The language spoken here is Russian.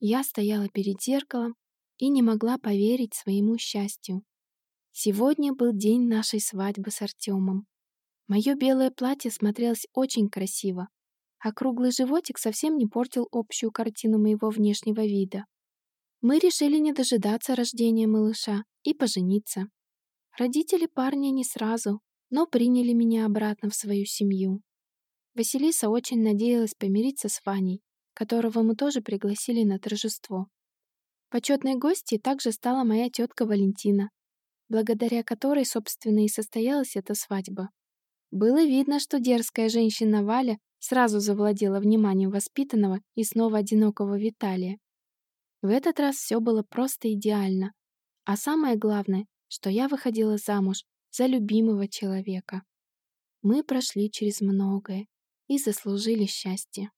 Я стояла перед зеркалом и не могла поверить своему счастью. Сегодня был день нашей свадьбы с Артемом. Мое белое платье смотрелось очень красиво, а круглый животик совсем не портил общую картину моего внешнего вида. Мы решили не дожидаться рождения малыша и пожениться. Родители парня не сразу, но приняли меня обратно в свою семью. Василиса очень надеялась помириться с Ваней, которого мы тоже пригласили на торжество. Почетной гостьей также стала моя тетка Валентина, благодаря которой, собственно, и состоялась эта свадьба. Было видно, что дерзкая женщина Валя сразу завладела вниманием воспитанного и снова одинокого Виталия. В этот раз все было просто идеально. А самое главное, что я выходила замуж за любимого человека. Мы прошли через многое и заслужили счастье.